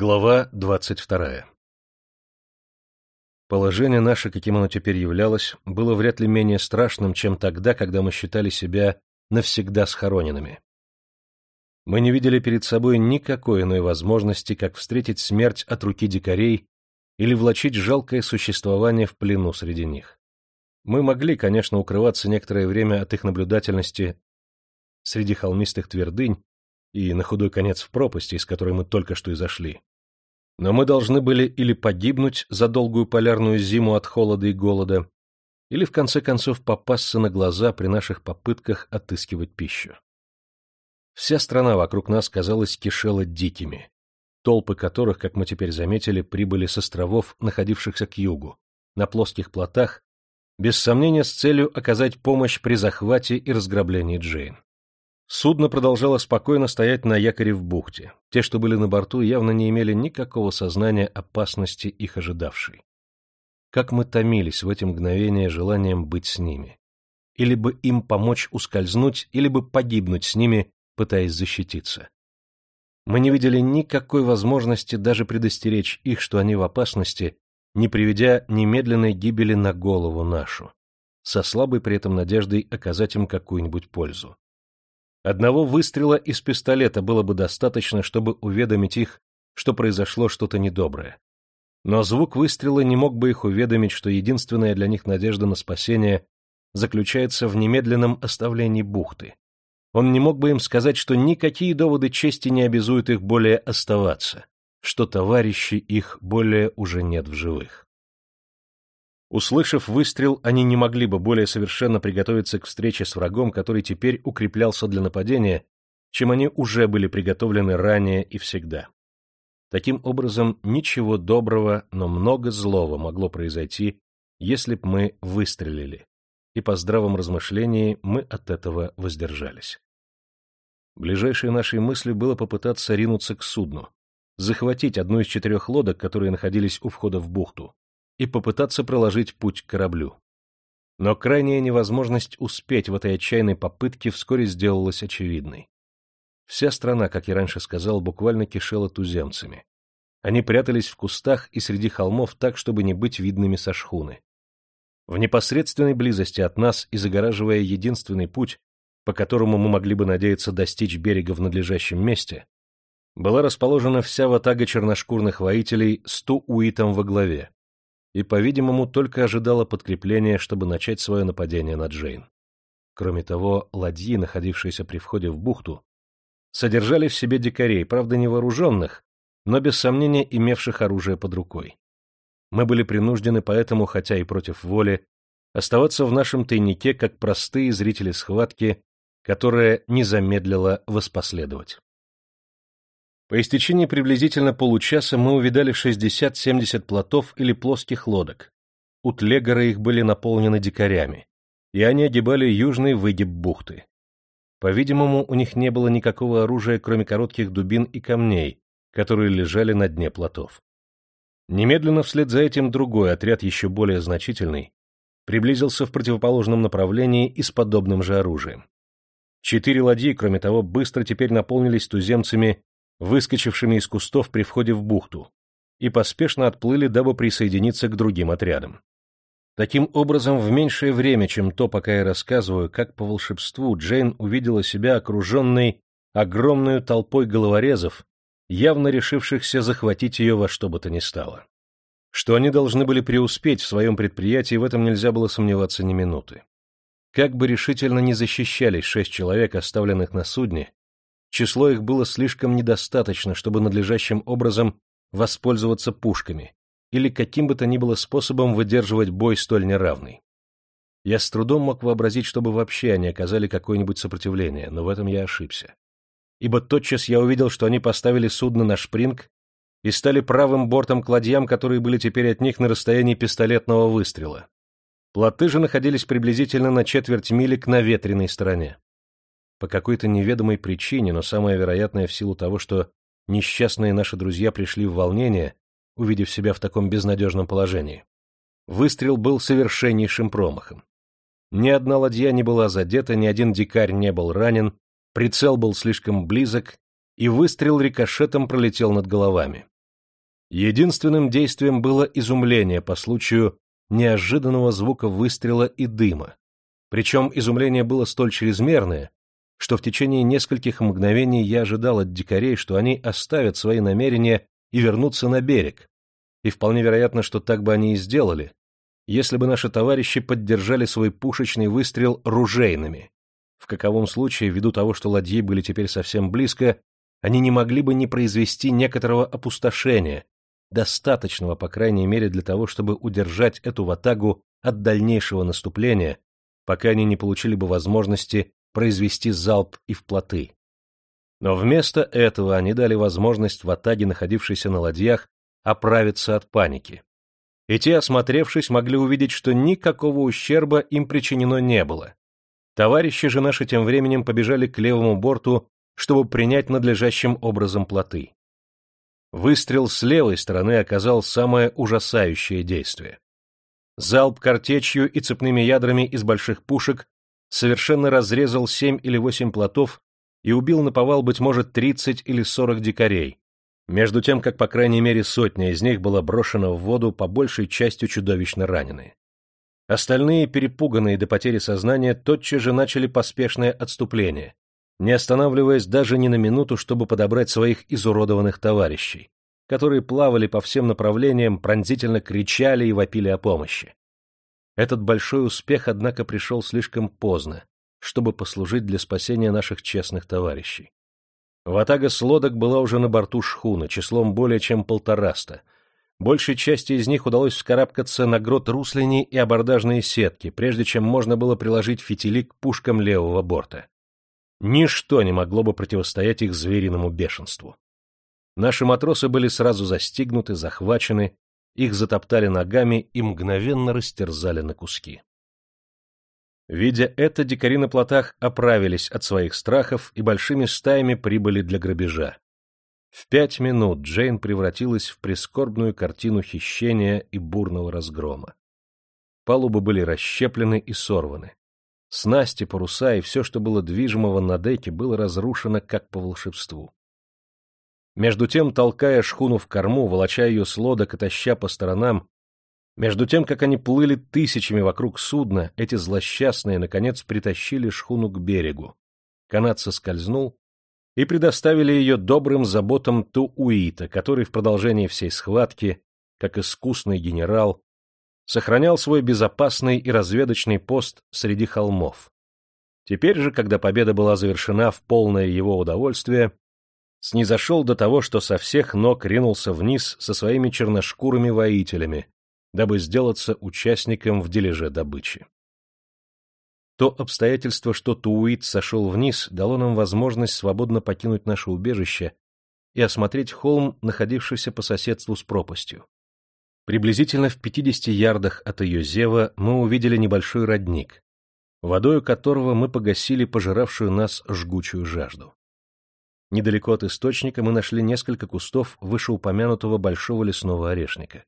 Глава двадцать вторая Положение наше, каким оно теперь являлось, было вряд ли менее страшным, чем тогда, когда мы считали себя навсегда схороненными. Мы не видели перед собой никакой иной возможности, как встретить смерть от руки дикарей или влачить жалкое существование в плену среди них. Мы могли, конечно, укрываться некоторое время от их наблюдательности среди холмистых твердынь и на худой конец в пропасти, из которой мы только что изошли. Но мы должны были или погибнуть за долгую полярную зиму от холода и голода, или в конце концов попасться на глаза при наших попытках отыскивать пищу. Вся страна вокруг нас, казалось, кишела дикими, толпы которых, как мы теперь заметили, прибыли с островов, находившихся к югу, на плоских плотах, без сомнения с целью оказать помощь при захвате и разграблении Джейн. Судно продолжало спокойно стоять на якоре в бухте. Те, что были на борту, явно не имели никакого сознания опасности их ожидавшей. Как мы томились в эти мгновения желанием быть с ними. Или бы им помочь ускользнуть, или бы погибнуть с ними, пытаясь защититься. Мы не видели никакой возможности даже предостеречь их, что они в опасности, не приведя немедленной гибели на голову нашу, со слабой при этом надеждой оказать им какую-нибудь пользу. Одного выстрела из пистолета было бы достаточно, чтобы уведомить их, что произошло что-то недоброе. Но звук выстрела не мог бы их уведомить, что единственная для них надежда на спасение заключается в немедленном оставлении бухты. Он не мог бы им сказать, что никакие доводы чести не обязуют их более оставаться, что товарищи их более уже нет в живых. Услышав выстрел, они не могли бы более совершенно приготовиться к встрече с врагом, который теперь укреплялся для нападения, чем они уже были приготовлены ранее и всегда. Таким образом, ничего доброго, но много злого могло произойти, если б мы выстрелили, и по здравом размышлении мы от этого воздержались. Ближайшей нашей мыслью было попытаться ринуться к судну, захватить одну из четырех лодок, которые находились у входа в бухту, и попытаться проложить путь к кораблю. Но крайняя невозможность успеть в этой отчаянной попытке вскоре сделалась очевидной. Вся страна, как я раньше сказал, буквально кишела туземцами. Они прятались в кустах и среди холмов так, чтобы не быть видными со шхуны. В непосредственной близости от нас и загораживая единственный путь, по которому мы могли бы надеяться достичь берега в надлежащем месте, была расположена вся ватага черношкурных воителей с Ту-Уитом во главе, и, по-видимому, только ожидала подкрепления, чтобы начать свое нападение на Джейн. Кроме того, ладьи, находившиеся при входе в бухту, содержали в себе дикарей, правда невооруженных, но без сомнения имевших оружие под рукой. Мы были принуждены поэтому, хотя и против воли, оставаться в нашем тайнике как простые зрители схватки, которая не замедлила воспоследовать. По истечении приблизительно получаса мы увидали 60-70 плотов или плоских лодок. У Тлегора их были наполнены дикарями, и они огибали южный выгиб бухты. По-видимому, у них не было никакого оружия, кроме коротких дубин и камней, которые лежали на дне плотов. Немедленно вслед за этим другой отряд, еще более значительный, приблизился в противоположном направлении и с подобным же оружием. Четыре ладьи, кроме того, быстро теперь наполнились туземцами выскочившими из кустов при входе в бухту, и поспешно отплыли, дабы присоединиться к другим отрядам. Таким образом, в меньшее время, чем то, пока я рассказываю, как по волшебству Джейн увидела себя окруженной огромной толпой головорезов, явно решившихся захватить ее во что бы то ни стало. Что они должны были преуспеть в своем предприятии, в этом нельзя было сомневаться ни минуты. Как бы решительно ни защищались шесть человек, оставленных на судне, Число их было слишком недостаточно, чтобы надлежащим образом воспользоваться пушками или каким бы то ни было способом выдерживать бой столь неравный. Я с трудом мог вообразить, чтобы вообще они оказали какое-нибудь сопротивление, но в этом я ошибся. Ибо тотчас я увидел, что они поставили судно на шпринг и стали правым бортом к ладьям, которые были теперь от них на расстоянии пистолетного выстрела. Плоты же находились приблизительно на четверть мили к наветренной стороне. По какой-то неведомой причине, но самое вероятное в силу того, что несчастные наши друзья пришли в волнение, увидев себя в таком безнадежном положении. Выстрел был совершеннейшим промахом. Ни одна ладья не была задета, ни один дикарь не был ранен, прицел был слишком близок, и выстрел рикошетом пролетел над головами. Единственным действием было изумление по случаю неожиданного звука выстрела и дыма. Причем изумление было столь чрезмерное, что в течение нескольких мгновений я ожидал от дикарей, что они оставят свои намерения и вернутся на берег. И вполне вероятно, что так бы они и сделали, если бы наши товарищи поддержали свой пушечный выстрел ружейными. В каковом случае, ввиду того, что ладьи были теперь совсем близко, они не могли бы не произвести некоторого опустошения, достаточного, по крайней мере, для того, чтобы удержать эту ватагу от дальнейшего наступления, пока они не получили бы возможности произвести залп и в плоты. Но вместо этого они дали возможность ватаге, находившейся на ладьях, оправиться от паники. И те, осмотревшись, могли увидеть, что никакого ущерба им причинено не было. Товарищи же наши тем временем побежали к левому борту, чтобы принять надлежащим образом плоты. Выстрел с левой стороны оказал самое ужасающее действие. Залп картечью и цепными ядрами из больших пушек совершенно разрезал семь или восемь плотов и убил на повал, быть может, тридцать или сорок дикарей, между тем, как по крайней мере сотня из них была брошена в воду, по большей частью чудовищно раненые. Остальные, перепуганные до потери сознания, тотчас же начали поспешное отступление, не останавливаясь даже ни на минуту, чтобы подобрать своих изуродованных товарищей, которые плавали по всем направлениям, пронзительно кричали и вопили о помощи. Этот большой успех, однако, пришел слишком поздно, чтобы послужить для спасения наших честных товарищей. Ватага с лодок была уже на борту шхуны, числом более чем полтораста. Большей части из них удалось вскарабкаться на грот руслени и абордажные сетки, прежде чем можно было приложить фитили к пушкам левого борта. Ничто не могло бы противостоять их звериному бешенству. Наши матросы были сразу застигнуты, захвачены, их затоптали ногами и мгновенно растерзали на куски. Видя это, дикари на плотах оправились от своих страхов и большими стаями прибыли для грабежа. В пять минут Джейн превратилась в прискорбную картину хищения и бурного разгрома. Палубы были расщеплены и сорваны. Снасти, паруса и все, что было движимого на деке, было разрушено как по волшебству. Между тем, толкая шхуну в корму, волоча ее с лодок и таща по сторонам, между тем, как они плыли тысячами вокруг судна, эти злосчастные, наконец, притащили шхуну к берегу. Канат соскользнул, и предоставили ее добрым заботам Тууита, который в продолжении всей схватки, как искусный генерал, сохранял свой безопасный и разведочный пост среди холмов. Теперь же, когда победа была завершена в полное его удовольствие, снизошел до того, что со всех ног ринулся вниз со своими черношкурыми воителями, дабы сделаться участником в дележе добычи. То обстоятельство, что Туит сошел вниз, дало нам возможность свободно покинуть наше убежище и осмотреть холм, находившийся по соседству с пропастью. Приблизительно в 50 ярдах от ее зева мы увидели небольшой родник, водою которого мы погасили пожиравшую нас жгучую жажду. Недалеко от источника мы нашли несколько кустов вышеупомянутого большого лесного орешника.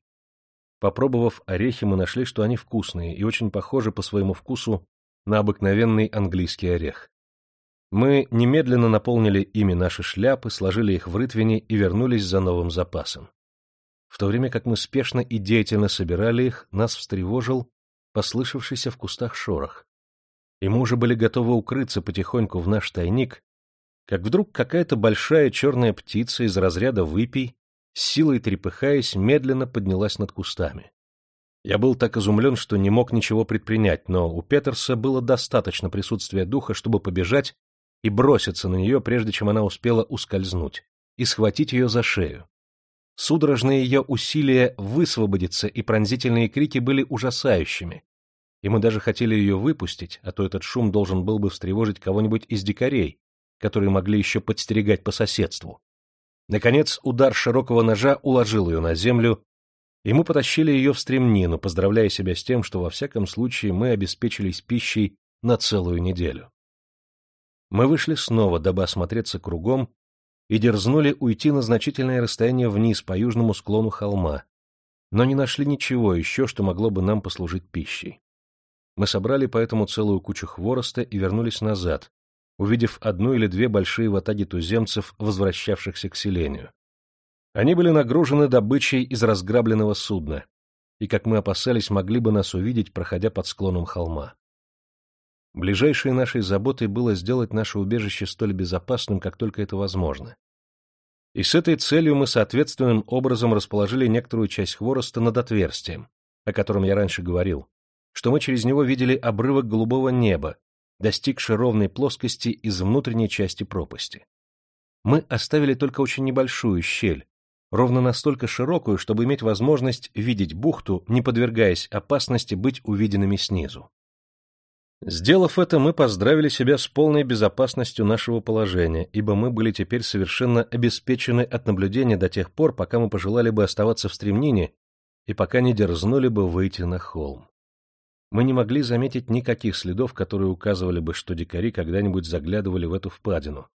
Попробовав орехи, мы нашли, что они вкусные и очень похожи по своему вкусу на обыкновенный английский орех. Мы немедленно наполнили ими наши шляпы, сложили их в рытвине и вернулись за новым запасом. В то время как мы спешно и деятельно собирали их, нас встревожил послышавшийся в кустах шорох. И мы уже были готовы укрыться потихоньку в наш тайник, как вдруг какая-то большая черная птица из разряда выпей, силой трепыхаясь, медленно поднялась над кустами. Я был так изумлен, что не мог ничего предпринять, но у Петерса было достаточно присутствия духа, чтобы побежать и броситься на нее, прежде чем она успела ускользнуть, и схватить ее за шею. Судорожные ее усилия высвободиться и пронзительные крики были ужасающими, и мы даже хотели ее выпустить, а то этот шум должен был бы встревожить кого-нибудь из дикарей, которые могли еще подстерегать по соседству. Наконец, удар широкого ножа уложил ее на землю, и мы потащили ее в стремнину, поздравляя себя с тем, что во всяком случае мы обеспечились пищей на целую неделю. Мы вышли снова, дабы осмотреться кругом и дерзнули уйти на значительное расстояние вниз по южному склону холма, но не нашли ничего еще, что могло бы нам послужить пищей. Мы собрали поэтому целую кучу хвороста и вернулись назад, увидев одну или две большие ватаги туземцев, возвращавшихся к селению. Они были нагружены добычей из разграбленного судна, и, как мы опасались, могли бы нас увидеть, проходя под склоном холма. Ближайшей нашей заботой было сделать наше убежище столь безопасным, как только это возможно. И с этой целью мы соответственным образом расположили некоторую часть хвороста над отверстием, о котором я раньше говорил, что мы через него видели обрывок голубого неба, достигший ровной плоскости из внутренней части пропасти. Мы оставили только очень небольшую щель, ровно настолько широкую, чтобы иметь возможность видеть бухту, не подвергаясь опасности быть увиденными снизу. Сделав это, мы поздравили себя с полной безопасностью нашего положения, ибо мы были теперь совершенно обеспечены от наблюдения до тех пор, пока мы пожелали бы оставаться в стремнине и пока не дерзнули бы выйти на холм. Мы не могли заметить никаких следов, которые указывали бы, что дикари когда-нибудь заглядывали в эту впадину.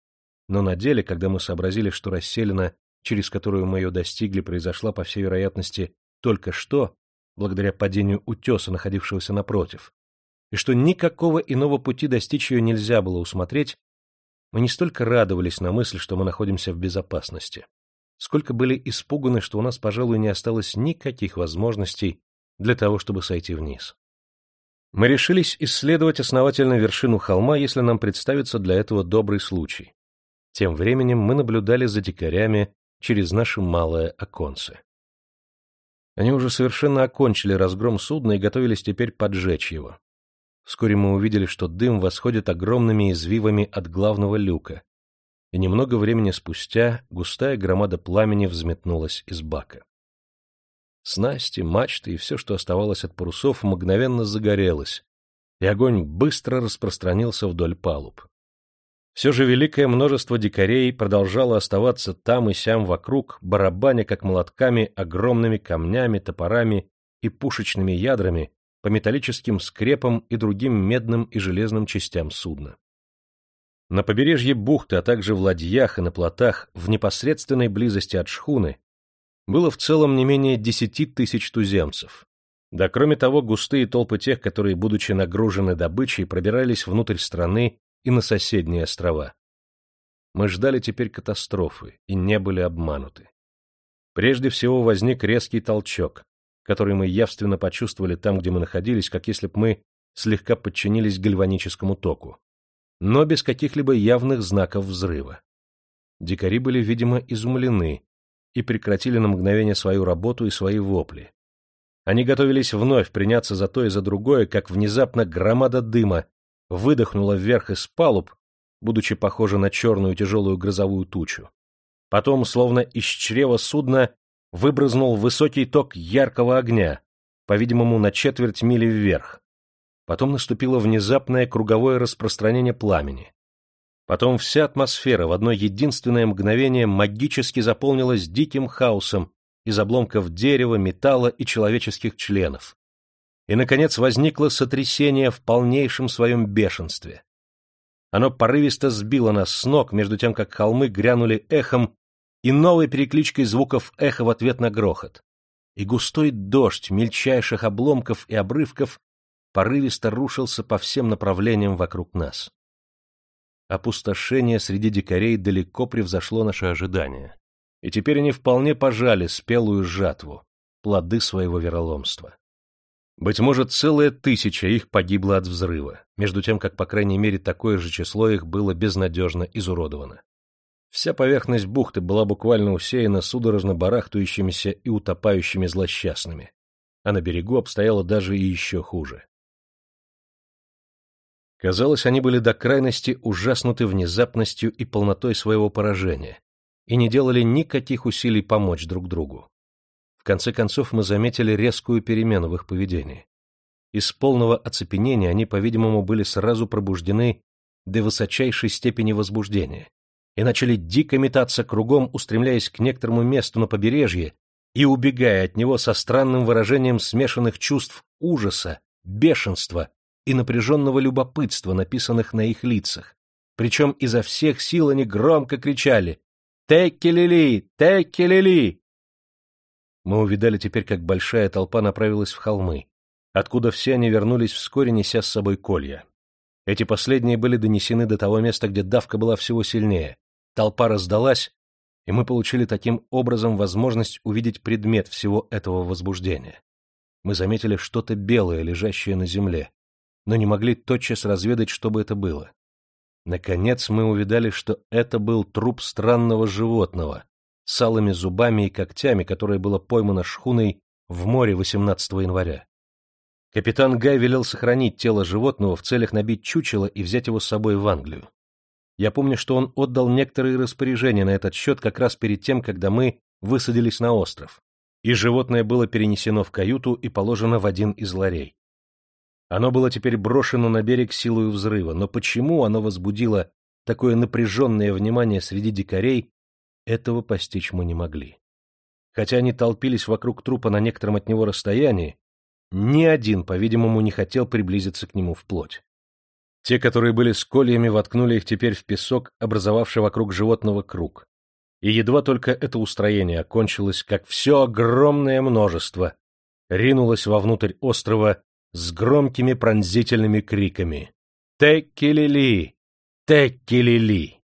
Но на деле, когда мы сообразили, что расселена через которую мы ее достигли, произошла, по всей вероятности, только что, благодаря падению утеса, находившегося напротив, и что никакого иного пути достичь ее нельзя было усмотреть, мы не столько радовались на мысль, что мы находимся в безопасности, сколько были испуганы, что у нас, пожалуй, не осталось никаких возможностей для того, чтобы сойти вниз. Мы решились исследовать основательно вершину холма, если нам представится для этого добрый случай. Тем временем мы наблюдали за дикарями, через наше малое оконце. Они уже совершенно окончили разгром судна и готовились теперь поджечь его. Вскоре мы увидели, что дым восходит огромными извивами от главного люка, и немного времени спустя густая громада пламени взметнулась из бака. Снасти, мачты и все, что оставалось от парусов, мгновенно загорелось, и огонь быстро распространился вдоль палуб. Все же великое множество дикарей продолжало оставаться там и сям вокруг, барабаня как молотками огромными камнями, топорами и пушечными ядрами по металлическим скрепам и другим медным и железным частям судна. На побережье бухты, а также в ладьях и на плотах, в непосредственной близости от шхуны, было в целом не менее десяти тысяч туземцев. Да кроме того, густые толпы тех, которые, будучи нагружены добычей, пробирались внутрь страны и на соседние острова. Мы ждали теперь катастрофы и не были обмануты. Прежде всего возник резкий толчок, который мы явственно почувствовали там, где мы находились, как если бы мы слегка подчинились гальваническому току, но без каких-либо явных знаков взрыва. Дикари были, видимо, изумлены и прекратили на мгновение свою работу и свои вопли. Они готовились вновь приняться за то и за другое, как внезапно громада дыма выдохнула вверх из палуб, будучи похожа на черную тяжелую грозовую тучу. Потом, словно из чрева судна, выбрызнул высокий ток яркого огня, по-видимому, на четверть мили вверх. Потом наступило внезапное круговое распространение пламени. Потом вся атмосфера в одно единственное мгновение магически заполнилась диким хаосом из обломков дерева, металла и человеческих членов и, наконец, возникло сотрясение в полнейшем своем бешенстве. Оно порывисто сбило нас с ног, между тем, как холмы грянули эхом и новой перекличкой звуков эха в ответ на грохот. И густой дождь мельчайших обломков и обрывков порывисто рушился по всем направлениям вокруг нас. Опустошение среди дикарей далеко превзошло наши ожидания, и теперь они вполне пожали спелую жатву, плоды своего вероломства. Быть может, целая тысяча их погибла от взрыва, между тем, как, по крайней мере, такое же число их было безнадежно изуродовано. Вся поверхность бухты была буквально усеяна судорожно барахтающимися и утопающими злосчастными, а на берегу обстояло даже и еще хуже. Казалось, они были до крайности ужаснуты внезапностью и полнотой своего поражения и не делали никаких усилий помочь друг другу. В конце концов мы заметили резкую перемену в их поведении. Из полного оцепенения они, по-видимому, были сразу пробуждены до высочайшей степени возбуждения и начали дико метаться кругом, устремляясь к некоторому месту на побережье и убегая от него со странным выражением смешанных чувств ужаса, бешенства и напряженного любопытства, написанных на их лицах. Причем изо всех сил они громко кричали «Текки-лили! Текки-лили!» Мы увидали теперь, как большая толпа направилась в холмы, откуда все они вернулись вскоре, неся с собой колья. Эти последние были донесены до того места, где давка была всего сильнее. Толпа раздалась, и мы получили таким образом возможность увидеть предмет всего этого возбуждения. Мы заметили что-то белое, лежащее на земле, но не могли тотчас разведать, что бы это было. Наконец мы увидали, что это был труп странного животного с алыми зубами и когтями, которое было поймано шхуной в море 18 января. Капитан Гай велел сохранить тело животного в целях набить чучело и взять его с собой в Англию. Я помню, что он отдал некоторые распоряжения на этот счет как раз перед тем, когда мы высадились на остров, и животное было перенесено в каюту и положено в один из ларей. Оно было теперь брошено на берег силой взрыва, но почему оно возбудило такое напряженное внимание среди дикарей, этого постичь мы не могли. Хотя они толпились вокруг трупа на некотором от него расстоянии, ни один, по-видимому, не хотел приблизиться к нему вплоть. Те, которые были с кольями, воткнули их теперь в песок, образовавший вокруг животного круг. И едва только это устроение окончилось, как все огромное множество ринулось вовнутрь острова с громкими пронзительными криками. «Текки-лили! Текки-лили!»